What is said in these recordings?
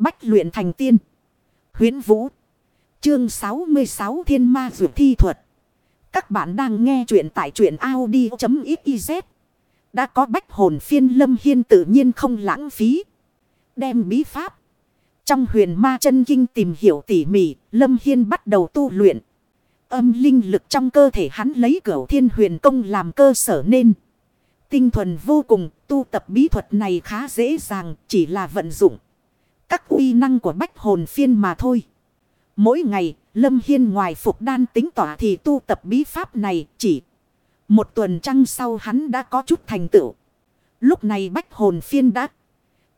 Bách luyện thành tiên. Huyến Vũ. Chương 66 Thiên Ma Dược Thi Thuật. Các bạn đang nghe truyện tại truyện Audi.xyz. Đã có bách hồn phiên lâm hiên tự nhiên không lãng phí. Đem bí pháp. Trong huyền ma chân kinh tìm hiểu tỉ mỉ, lâm hiên bắt đầu tu luyện. Âm linh lực trong cơ thể hắn lấy cửu thiên huyền công làm cơ sở nên. Tinh thuần vô cùng, tu tập bí thuật này khá dễ dàng, chỉ là vận dụng. Các uy năng của bách hồn phiên mà thôi. Mỗi ngày, Lâm Hiên ngoài phục đan tính tỏa thì tu tập bí pháp này chỉ. Một tuần trăng sau hắn đã có chút thành tựu. Lúc này bách hồn phiên đã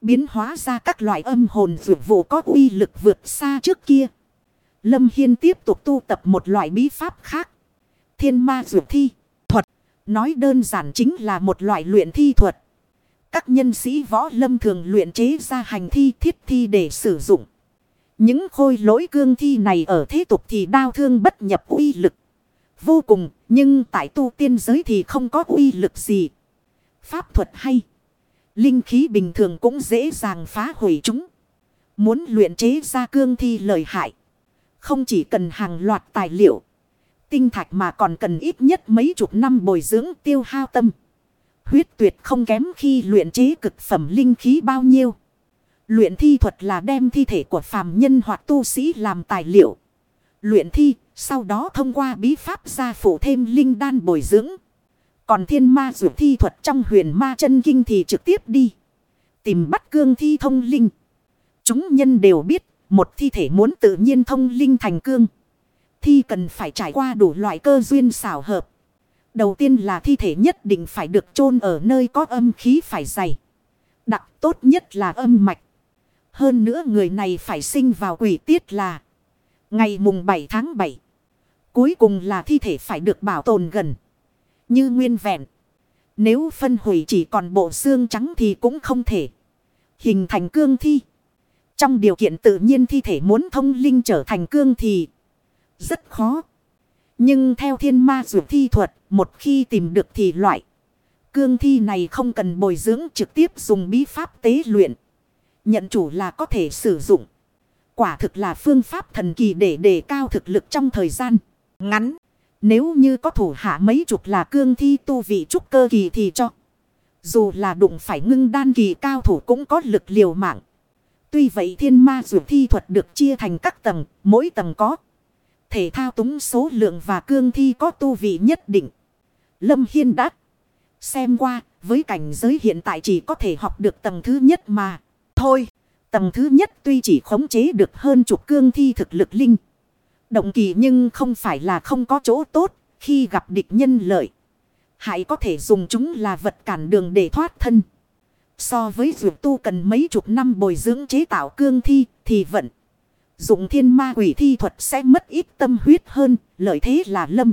biến hóa ra các loại âm hồn dược vụ có uy lực vượt xa trước kia. Lâm Hiên tiếp tục tu tập một loại bí pháp khác. Thiên ma dược thi, thuật. Nói đơn giản chính là một loại luyện thi thuật. Các nhân sĩ võ lâm thường luyện chế ra hành thi thiết thi để sử dụng. Những khôi lỗi cương thi này ở thế tục thì đau thương bất nhập uy lực. Vô cùng, nhưng tại tu tiên giới thì không có uy lực gì. Pháp thuật hay. Linh khí bình thường cũng dễ dàng phá hủy chúng. Muốn luyện chế ra cương thi lợi hại. Không chỉ cần hàng loạt tài liệu. Tinh thạch mà còn cần ít nhất mấy chục năm bồi dưỡng tiêu hao tâm. Huyết tuyệt không kém khi luyện chế cực phẩm linh khí bao nhiêu. Luyện thi thuật là đem thi thể của phàm nhân hoặc tu sĩ làm tài liệu. Luyện thi, sau đó thông qua bí pháp gia phủ thêm linh đan bồi dưỡng. Còn thiên ma dụ thi thuật trong huyền ma chân kinh thì trực tiếp đi. Tìm bắt cương thi thông linh. Chúng nhân đều biết, một thi thể muốn tự nhiên thông linh thành cương. Thi cần phải trải qua đủ loại cơ duyên xảo hợp. Đầu tiên là thi thể nhất định phải được chôn ở nơi có âm khí phải dày. Đặc tốt nhất là âm mạch. Hơn nữa người này phải sinh vào quỷ tiết là ngày mùng 7 tháng 7. Cuối cùng là thi thể phải được bảo tồn gần. Như nguyên vẹn. Nếu phân hủy chỉ còn bộ xương trắng thì cũng không thể. Hình thành cương thi. Trong điều kiện tự nhiên thi thể muốn thông linh trở thành cương thì rất khó. Nhưng theo thiên ma dụ thi thuật, một khi tìm được thì loại. Cương thi này không cần bồi dưỡng trực tiếp dùng bí pháp tế luyện. Nhận chủ là có thể sử dụng. Quả thực là phương pháp thần kỳ để đề cao thực lực trong thời gian ngắn. Nếu như có thủ hạ mấy chục là cương thi tu vị trúc cơ kỳ thì cho. Dù là đụng phải ngưng đan kỳ cao thủ cũng có lực liều mạng. Tuy vậy thiên ma dụ thi thuật được chia thành các tầng, mỗi tầng có. Thể thao túng số lượng và cương thi có tu vị nhất định. Lâm Hiên đã xem qua, với cảnh giới hiện tại chỉ có thể học được tầng thứ nhất mà. Thôi, tầng thứ nhất tuy chỉ khống chế được hơn chục cương thi thực lực linh. Động kỳ nhưng không phải là không có chỗ tốt khi gặp địch nhân lợi. Hãy có thể dùng chúng là vật cản đường để thoát thân. So với dược tu cần mấy chục năm bồi dưỡng chế tạo cương thi thì vẫn Dụng thiên ma quỷ thi thuật sẽ mất ít tâm huyết hơn, lợi thế là lâm.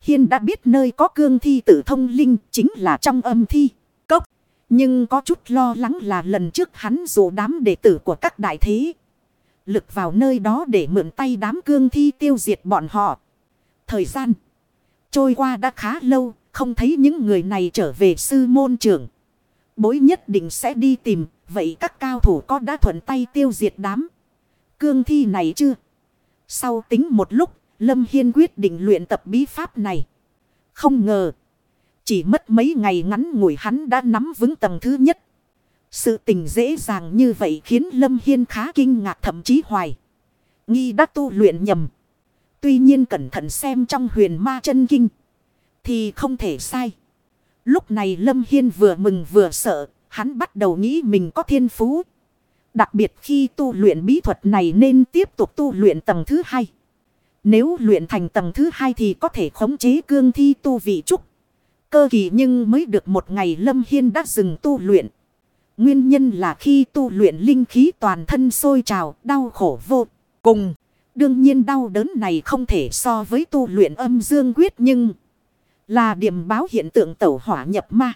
Hiên đã biết nơi có cương thi tử thông linh chính là trong âm thi, cốc. Nhưng có chút lo lắng là lần trước hắn dụ đám đệ tử của các đại thế. Lực vào nơi đó để mượn tay đám cương thi tiêu diệt bọn họ. Thời gian trôi qua đã khá lâu, không thấy những người này trở về sư môn trưởng. Bối nhất định sẽ đi tìm, vậy các cao thủ có đã thuận tay tiêu diệt đám cương thi này chưa? Sau tính một lúc, Lâm Hiên quyết định luyện tập bí pháp này. Không ngờ, chỉ mất mấy ngày ngắn ngủi hắn đã nắm vững tầng thứ nhất. Sự tình dễ dàng như vậy khiến Lâm Hiên khá kinh ngạc thậm chí hoài. Nghi đã tu luyện nhầm. Tuy nhiên cẩn thận xem trong huyền ma chân kinh. Thì không thể sai. Lúc này Lâm Hiên vừa mừng vừa sợ. Hắn bắt đầu nghĩ mình có thiên phú. Đặc biệt khi tu luyện bí thuật này nên tiếp tục tu luyện tầng thứ hai. Nếu luyện thành tầng thứ hai thì có thể khống chế cương thi tu vị trúc. Cơ kỳ nhưng mới được một ngày Lâm Hiên đã dừng tu luyện. Nguyên nhân là khi tu luyện linh khí toàn thân sôi trào, đau khổ vô cùng. Đương nhiên đau đớn này không thể so với tu luyện âm dương quyết nhưng là điểm báo hiện tượng tẩu hỏa nhập ma.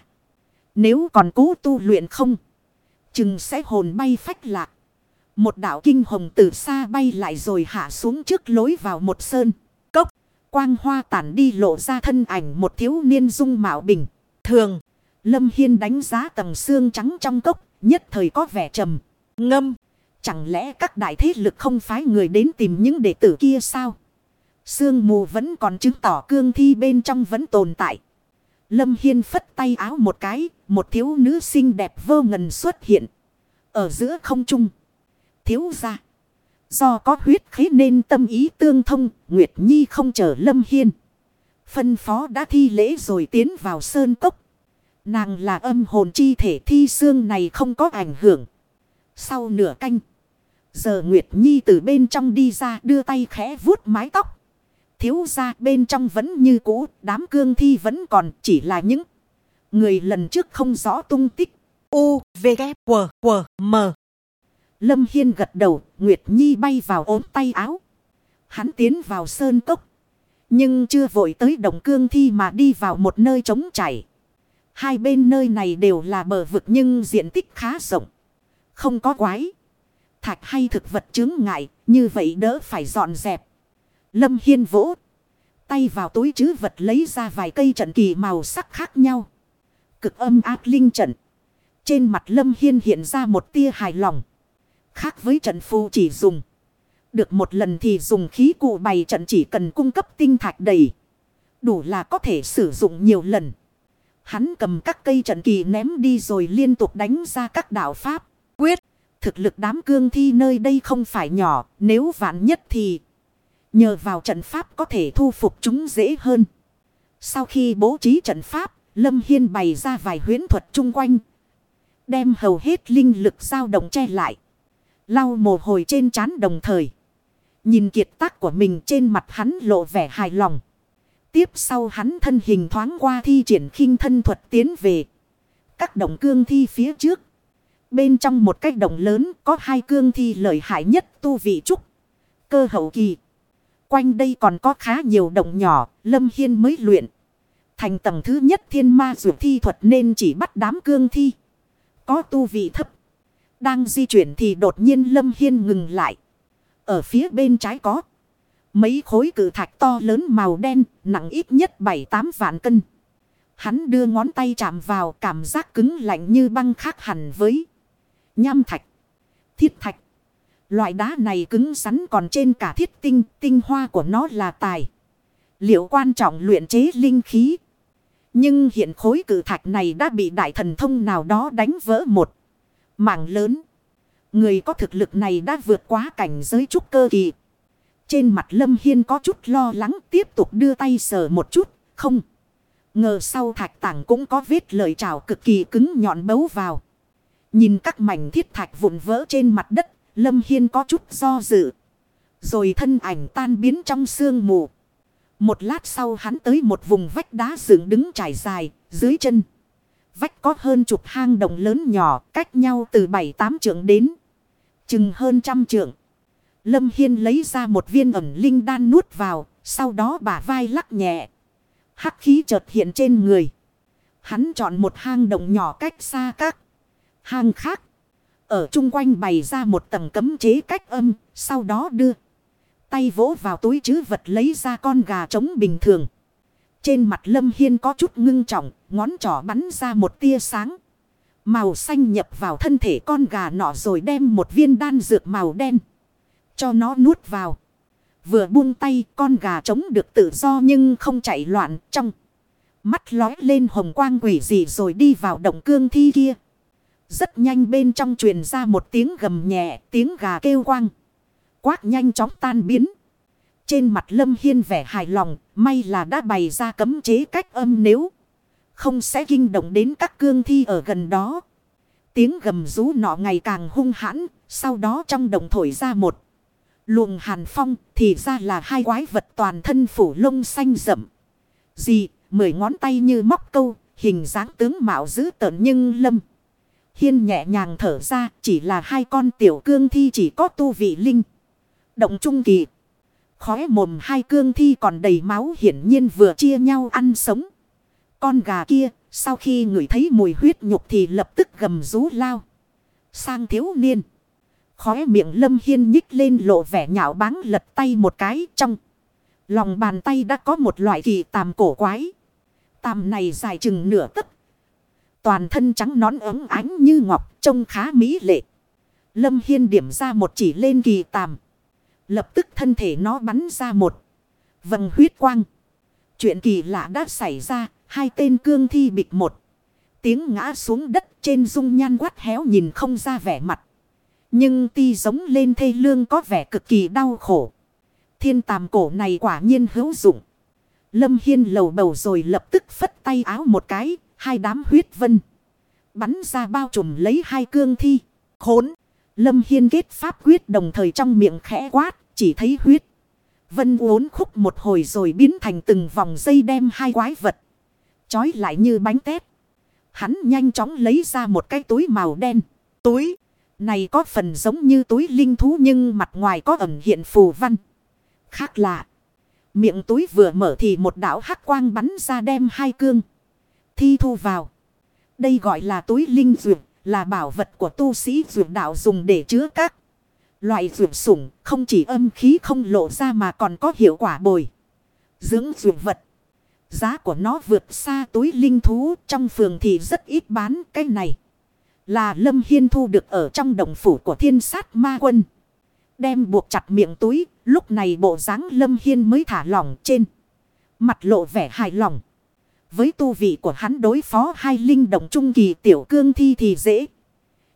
Nếu còn cố tu luyện không, chừng sẽ hồn bay phách lạc. Một đạo kinh hồng từ xa bay lại rồi hạ xuống trước lối vào một sơn. Cốc, quang hoa tản đi lộ ra thân ảnh một thiếu niên dung mạo bình. Thường, Lâm Hiên đánh giá tầng xương trắng trong cốc, nhất thời có vẻ trầm, ngâm. Chẳng lẽ các đại thế lực không phái người đến tìm những đệ tử kia sao? Sương mù vẫn còn chứng tỏ cương thi bên trong vẫn tồn tại. Lâm Hiên phất tay áo một cái, một thiếu nữ xinh đẹp vô ngần xuất hiện. Ở giữa không trung. Thiếu ra. Do có huyết khí nên tâm ý tương thông, Nguyệt Nhi không chờ Lâm Hiên. Phân phó đã thi lễ rồi tiến vào sơn cốc. Nàng là âm hồn chi thể thi xương này không có ảnh hưởng. Sau nửa canh. Giờ Nguyệt Nhi từ bên trong đi ra đưa tay khẽ vuốt mái tóc. Thiếu ra bên trong vẫn như cũ, đám cương thi vẫn còn chỉ là những người lần trước không rõ tung tích. U, V, K, W, W, M. Lâm Hiên gật đầu, Nguyệt Nhi bay vào ốm tay áo. Hắn tiến vào sơn cốc. Nhưng chưa vội tới đồng cương thi mà đi vào một nơi trống chảy. Hai bên nơi này đều là bờ vực nhưng diện tích khá rộng. Không có quái. Thạch hay thực vật chứng ngại, như vậy đỡ phải dọn dẹp. Lâm Hiên vỗ. Tay vào túi chứ vật lấy ra vài cây trận kỳ màu sắc khác nhau. Cực âm ác linh trận. Trên mặt Lâm Hiên hiện ra một tia hài lòng. Khác với trận phù chỉ dùng. Được một lần thì dùng khí cụ bày trận chỉ cần cung cấp tinh thạch đầy. Đủ là có thể sử dụng nhiều lần. Hắn cầm các cây trận kỳ ném đi rồi liên tục đánh ra các đạo pháp. Quyết, thực lực đám cương thi nơi đây không phải nhỏ, nếu vạn nhất thì nhờ vào trận pháp có thể thu phục chúng dễ hơn. Sau khi bố trí trận pháp, Lâm Hiên bày ra vài huyến thuật chung quanh. Đem hầu hết linh lực dao động che lại. Lau mồ hôi trên trán đồng thời. Nhìn kiệt tác của mình trên mặt hắn lộ vẻ hài lòng. Tiếp sau hắn thân hình thoáng qua thi triển khinh thân thuật tiến về. Các động cương thi phía trước. Bên trong một cái động lớn có hai cương thi lợi hại nhất tu vị trúc. Cơ hậu kỳ. Quanh đây còn có khá nhiều động nhỏ, Lâm Hiên mới luyện. Thành tầng thứ nhất thiên ma dụ thi thuật nên chỉ bắt đám cương thi. Có tu vị thấp. Đang di chuyển thì đột nhiên Lâm Hiên ngừng lại. Ở phía bên trái có. Mấy khối cử thạch to lớn màu đen, nặng ít nhất 7-8 vạn cân. Hắn đưa ngón tay chạm vào cảm giác cứng lạnh như băng khác hẳn với nham thạch, thiết thạch. Loại đá này cứng rắn còn trên cả thiết tinh, tinh hoa của nó là tài. Liệu quan trọng luyện chế linh khí. Nhưng hiện khối cử thạch này đã bị đại thần thông nào đó đánh vỡ một mảng lớn. Người có thực lực này đã vượt quá cảnh giới trúc cơ kỳ. Trên mặt Lâm Hiên có chút lo lắng tiếp tục đưa tay sờ một chút, không. Ngờ sau thạch tảng cũng có vết lời trào cực kỳ cứng nhọn bấu vào. Nhìn các mảnh thiết thạch vụn vỡ trên mặt đất, Lâm Hiên có chút do dự. Rồi thân ảnh tan biến trong sương mù. Một lát sau hắn tới một vùng vách đá dựng đứng trải dài, dưới chân. Vách có hơn chục hang động lớn nhỏ, cách nhau từ bảy tám trượng đến. Chừng hơn trăm trượng. Lâm Hiên lấy ra một viên ẩm linh đan nuốt vào, sau đó bả vai lắc nhẹ. Hắc khí chợt hiện trên người. Hắn chọn một hang động nhỏ cách xa các hang khác. Ở chung quanh bày ra một tầng cấm chế cách âm, sau đó đưa. Tay vỗ vào túi chứ vật lấy ra con gà trống bình thường. Trên mặt Lâm Hiên có chút ngưng trọng, ngón trỏ bắn ra một tia sáng. Màu xanh nhập vào thân thể con gà nọ rồi đem một viên đan dược màu đen. Cho nó nuốt vào. Vừa buông tay con gà trống được tự do nhưng không chạy loạn trong. Mắt lói lên hồng quang quỷ gì rồi đi vào động cương thi kia. Rất nhanh bên trong truyền ra một tiếng gầm nhẹ, tiếng gà kêu quang. Quát nhanh chóng tan biến. Trên mặt Lâm Hiên vẻ hài lòng, may là đã bày ra cấm chế cách âm nếu. Không sẽ kinh động đến các cương thi ở gần đó. Tiếng gầm rú nọ ngày càng hung hãn, sau đó trong đồng thổi ra một. Luồng hàn phong thì ra là hai quái vật toàn thân phủ lông xanh rậm. Gì, mười ngón tay như móc câu, hình dáng tướng mạo dữ tợn nhưng lâm. Hiên nhẹ nhàng thở ra chỉ là hai con tiểu cương thi chỉ có tu vị linh. Động trung kỳ. Khóe mồm hai cương thi còn đầy máu hiển nhiên vừa chia nhau ăn sống. Con gà kia, sau khi ngửi thấy mùi huyết nhục thì lập tức gầm rú lao. Sang thiếu niên. Khóe miệng lâm hiên nhích lên lộ vẻ nhạo báng lật tay một cái trong. Lòng bàn tay đã có một loại kỳ tàm cổ quái. Tàm này dài chừng nửa tấc Toàn thân trắng nón ấm ánh như ngọc, trông khá mỹ lệ. Lâm Hiên điểm ra một chỉ lên kỳ tàm. Lập tức thân thể nó bắn ra một. Vầng huyết quang. Chuyện kỳ lạ đã xảy ra. Hai tên cương thi bịch một. Tiếng ngã xuống đất trên dung nhan quát héo nhìn không ra vẻ mặt. Nhưng ti giống lên thê lương có vẻ cực kỳ đau khổ. Thiên tàm cổ này quả nhiên hữu dụng. Lâm Hiên lầu bầu rồi lập tức phất tay áo một cái. Hai đám huyết vân. Bắn ra bao trùm lấy hai cương thi. Khốn. Lâm Hiên kết pháp quyết đồng thời trong miệng khẽ quát. Chỉ thấy huyết. Vân uốn khúc một hồi rồi biến thành từng vòng dây đem hai quái vật. Chói lại như bánh tét. Hắn nhanh chóng lấy ra một cái túi màu đen. Túi này có phần giống như túi linh thú nhưng mặt ngoài có ẩn hiện phù văn. Khác lạ. Miệng túi vừa mở thì một đảo hắc quang bắn ra đem hai cương. Thi thu vào. Đây gọi là túi linh dược, là bảo vật của tu sĩ dược đạo dùng để chứa các loại dược sủng, không chỉ âm khí không lộ ra mà còn có hiệu quả bồi. Dưỡng dược vật. Giá của nó vượt xa túi linh thú trong phường thì rất ít bán cái này. Là Lâm Hiên thu được ở trong đồng phủ của thiên sát ma quân. Đem buộc chặt miệng túi, lúc này bộ dáng Lâm Hiên mới thả lỏng trên. Mặt lộ vẻ hài lòng. Với tu vị của hắn đối phó hai linh động trung kỳ tiểu cương thi thì dễ.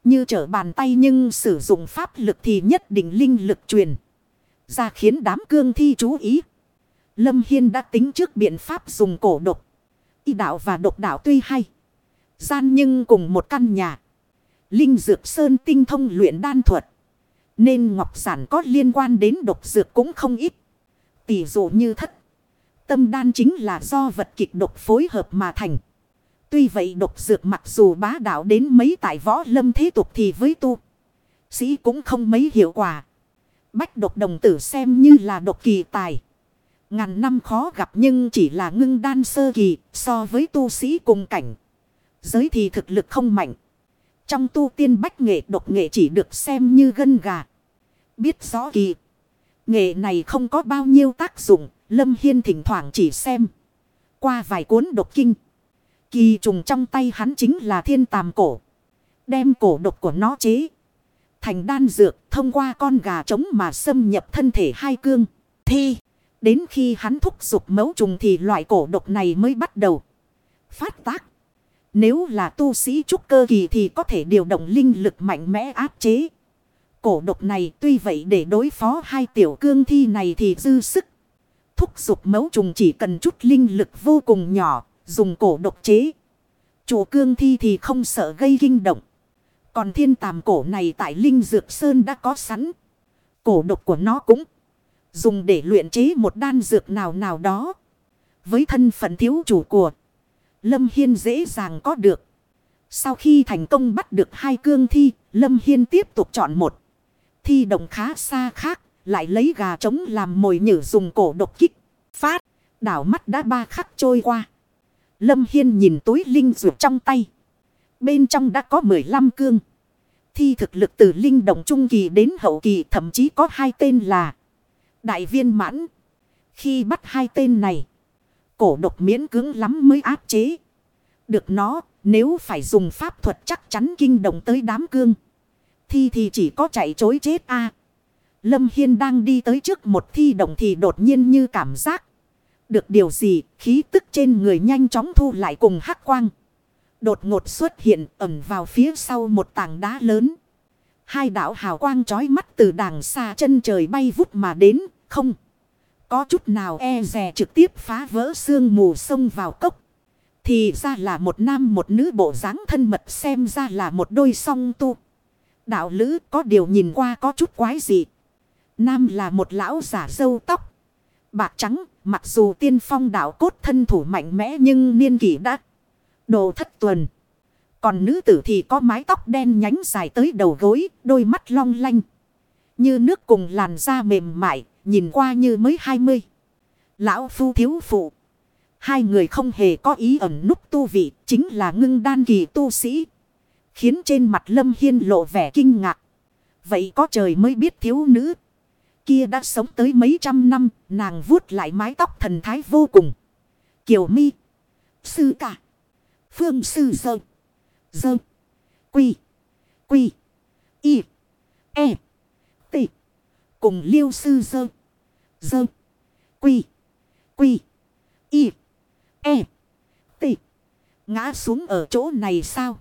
Như trở bàn tay nhưng sử dụng pháp lực thì nhất định linh lực truyền. Ra khiến đám cương thi chú ý. Lâm Hiên đã tính trước biện pháp dùng cổ độc. Y đạo và độc đạo tuy hay. Gian nhưng cùng một căn nhà. Linh Dược Sơn tinh thông luyện đan thuật. Nên Ngọc Giản có liên quan đến độc dược cũng không ít. Tỷ dụ như thất. Tâm đan chính là do vật kịch độc phối hợp mà thành. Tuy vậy độc dược mặc dù bá đạo đến mấy tại võ lâm thế tục thì với tu. Sĩ cũng không mấy hiệu quả. Bách độc đồng tử xem như là độc kỳ tài. Ngàn năm khó gặp nhưng chỉ là ngưng đan sơ kỳ, so với tu sĩ cùng cảnh. Giới thì thực lực không mạnh. Trong tu tiên bách nghệ độc nghệ chỉ được xem như gân gà. Biết rõ kỳ. Nghệ này không có bao nhiêu tác dụng. Lâm Hiên thỉnh thoảng chỉ xem. Qua vài cuốn độc kinh. Kỳ trùng trong tay hắn chính là thiên tàm cổ. Đem cổ độc của nó chế. Thành đan dược thông qua con gà trống mà xâm nhập thân thể hai cương. Thi. Đến khi hắn thúc giục mấu trùng thì loại cổ độc này mới bắt đầu. Phát tác. Nếu là tu sĩ trúc cơ kỳ thì có thể điều động linh lực mạnh mẽ áp chế. Cổ độc này tuy vậy để đối phó hai tiểu cương thi này thì dư sức. Thúc dục mấu trùng chỉ cần chút linh lực vô cùng nhỏ, dùng cổ độc chế. Chủ cương thi thì không sợ gây kinh động. Còn thiên tàm cổ này tại Linh Dược Sơn đã có sẵn. Cổ độc của nó cũng dùng để luyện chế một đan dược nào nào đó. Với thân phận thiếu chủ của Lâm Hiên dễ dàng có được. Sau khi thành công bắt được hai cương thi, Lâm Hiên tiếp tục chọn một. Thi động khá xa khác, lại lấy gà trống làm mồi nhử dùng cổ độc kích. Phát, đảo mắt đã ba khắc trôi qua. Lâm Hiên nhìn túi linh dược trong tay. Bên trong đã có 15 cương. Thi thực lực từ linh động trung kỳ đến hậu kỳ thậm chí có hai tên là Đại viên mãn. Khi bắt hai tên này cổ độc miễn cứng lắm mới áp chế. Được nó, nếu phải dùng pháp thuật chắc chắn kinh động tới đám cương. Thi thì chỉ có chạy chối chết a Lâm Hiên đang đi tới trước một thi động thì đột nhiên như cảm giác. Được điều gì, khí tức trên người nhanh chóng thu lại cùng hắc quang. Đột ngột xuất hiện ẩn vào phía sau một tảng đá lớn. Hai đảo hào quang chói mắt từ đàng xa chân trời bay vút mà đến, không có chút nào e rè trực tiếp phá vỡ xương mù sông vào cốc. Thì ra là một nam một nữ bộ dáng thân mật xem ra là một đôi song tu. Đạo lữ có điều nhìn qua có chút quái dị. Nam là một lão giả dâu tóc. Bạc trắng, mặc dù tiên phong đạo cốt thân thủ mạnh mẽ nhưng niên kỷ đã đồ thất tuần. Còn nữ tử thì có mái tóc đen nhánh dài tới đầu gối, đôi mắt long lanh. Như nước cùng làn da mềm mại, nhìn qua như mới 20. Lão phu thiếu phụ. Hai người không hề có ý ẩn núp tu vị, chính là ngưng đan kỳ tu sĩ. Khiến trên mặt Lâm Hiên lộ vẻ kinh ngạc. Vậy có trời mới biết thiếu nữ. Kia đã sống tới mấy trăm năm, nàng vuốt lại mái tóc thần thái vô cùng. Kiều mi. Sư cả. Phương sư dơ. Dơ. Quy. Quy. Y. E. T. Cùng liêu sư dơ. Dơ. Quy. Quy. Y. E. T. Ngã xuống ở chỗ này sao?